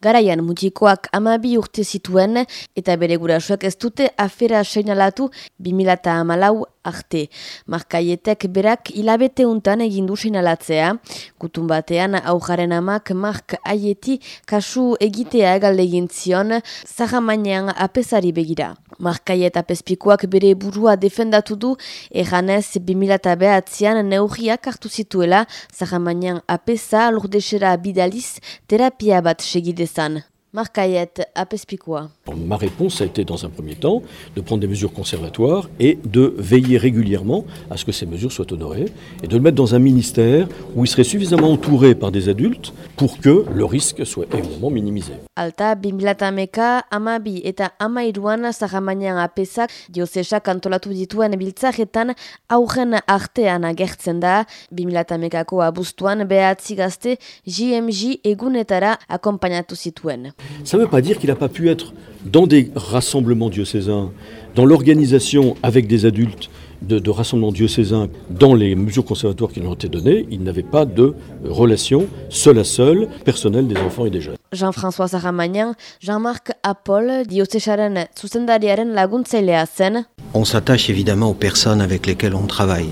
Garaian mutikoak amabi urte zituen eta bere gurasoak ez dute afera seinalatu 2008 arte. Markaietek berak hilabete untan egindu seinalatzea. Gutun batean aujaren amak mark aieti kasu egitea galde egin zion zahamainean apesari begira. Markaiet apespikoak bere burua defendatu du eganez 2008an neurriak hartu zituela zahamainean apesa lurdesera bidaliz terapia bat segidezan. Markaiet apespikoa. Ma réponse a été dans un premier temps de prendre des mesures conservatoires et de veiller régulièrement à ce que ces mesures soient honorées et de le mettre dans un ministère où il serait suffisamment entouré par des adultes pour que le risque soit évidemment minimisé. Alta, 2008 amabi eta amairuan zahamainan apesak diozesak antolatu dituen biltzaretan aurren artean agertzen da 2008ko abuztuan behatzi gazte JMJ egunetara akompainatu zituen. Ça ne veut pas dire qu'il n'a pas pu être dans des rassemblements diocésains, dans l'organisation avec des adultes de, de, rassemblements diocésains, dans les mesures conservatoires qui lui ont été données, il n'avait pas de relation seul à seul, personnelle des enfants et des jeunes. Jean-François Zaramagnan, Jean-Marc Apol, diocésaren zuzendariaren laguntzailea zen. On s'attache évidemment aux personnes avec lesquelles on travaille.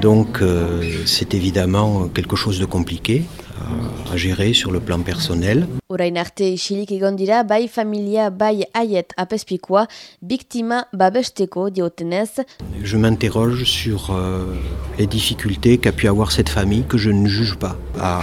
Donc euh, c'est évidemment quelque chose de compliqué à, à gérer sur le plan personnel. Orain arte isilik egon dira bai familia bai aiet apespikoa biktima babesteko diotenez. Je m'interroge sur euh, les difficultés qu'a pu avoir cette famille que je ne juge pas à,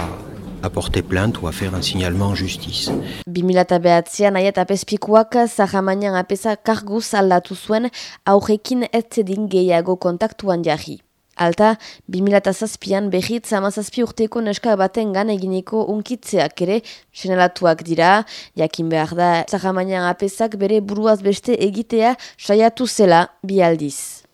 à porter plainte ou à faire un signalement en justice. 2009an aiet apespikoak zahamainan apesa karguz aldatu zuen aurrekin ez zedin gehiago kontaktuan jarri. Alta, 2007an behitz amazazpi urteko neska baten gan eginiko unkitzeak ere senelatuak dira, jakin behar da zahamainan apesak bere buruaz beste egitea saiatu zela bi aldiz.